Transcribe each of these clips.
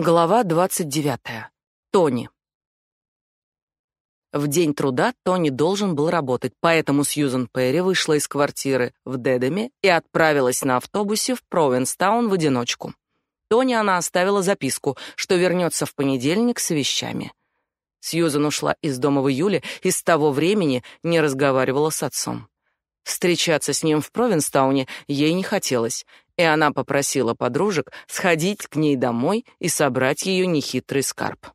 Глава 29. Тони. В день труда Тони должен был работать, поэтому Сьюзен Перри вышла из квартиры в Дедеме и отправилась на автобусе в Провинстаун в одиночку. Тони она оставила записку, что вернется в понедельник с вещами. Сьюзен ушла из дома в июле и с того времени не разговаривала с отцом. Встречаться с ним в Провинстауне ей не хотелось, и она попросила подружек сходить к ней домой и собрать ее нехитрый скарб.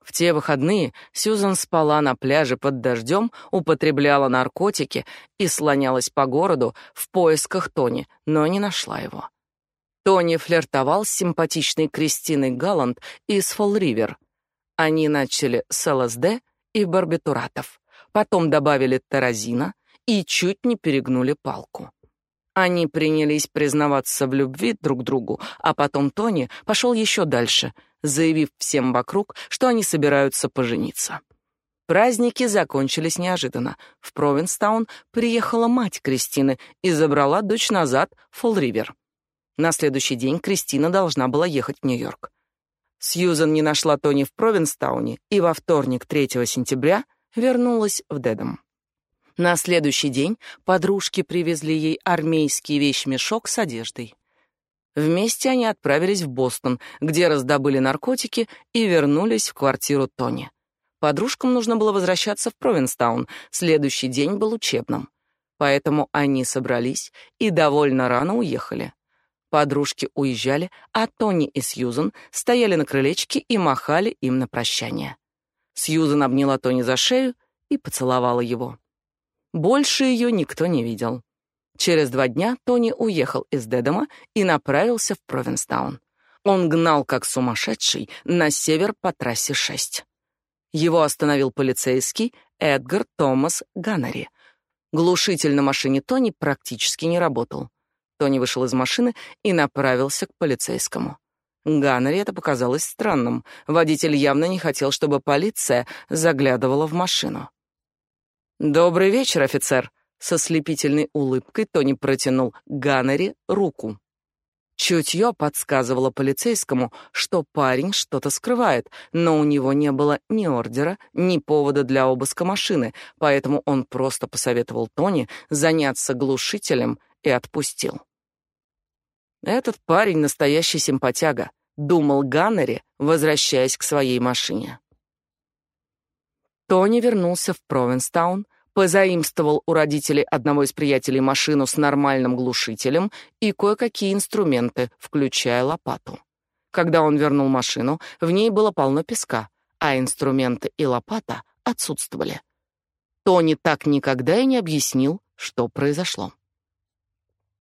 В те выходные Сьюзан спала на пляже под дождем, употребляла наркотики и слонялась по городу в поисках Тони, но не нашла его. Тони флиртовал с симпатичной Кристиной Галланд из Фолл-Ривер. Они начали с ЛСД и барбитуратов, потом добавили таразина и чуть не перегнули палку. Они принялись признаваться в любви друг другу, а потом Тони пошел еще дальше, заявив всем вокруг, что они собираются пожениться. Праздники закончились неожиданно. В Провинстаун приехала мать Кристины и забрала дочь назад в Фолл-Ривер. На следующий день Кристина должна была ехать в Нью-Йорк. Сьюзан не нашла Тони в Провинстауне и во вторник, 3 сентября, вернулась в Дедом. На следующий день подружки привезли ей армейский вещмешок с одеждой. Вместе они отправились в Бостон, где раздобыли наркотики и вернулись в квартиру Тони. Подружкам нужно было возвращаться в Провинстаун, следующий день был учебным. Поэтому они собрались и довольно рано уехали. Подружки уезжали, а Тони и Сьюзен стояли на крылечке и махали им на прощание. Сьюзен обняла Тони за шею и поцеловала его. Больше ее никто не видел. Через два дня Тони уехал из Дедома и направился в Провинстаун. Он гнал как сумасшедший на север по трассе 6. Его остановил полицейский Эдгар Томас Ганнери. Глушитель на машине Тони практически не работал. Тони вышел из машины и направился к полицейскому. Ганнери это показалось странным. Водитель явно не хотел, чтобы полиция заглядывала в машину. «Добрый вечер, офицер!» Со слепительной улыбкой Тони протянул Ганнери руку. Чутье подсказывало полицейскому, что парень что-то скрывает, но у него не было ни ордера, ни повода для обыска машины, поэтому он просто посоветовал Тони заняться глушителем и отпустил. «Этот парень настоящий симпатяга», — думал Ганнери, возвращаясь к своей машине. Тони вернулся в Провинстаун, позаимствовал у родителей одного из приятелей машину с нормальным глушителем и кое-какие инструменты, включая лопату. Когда он вернул машину, в ней было полно песка, а инструменты и лопата отсутствовали. Тони так никогда и не объяснил, что произошло.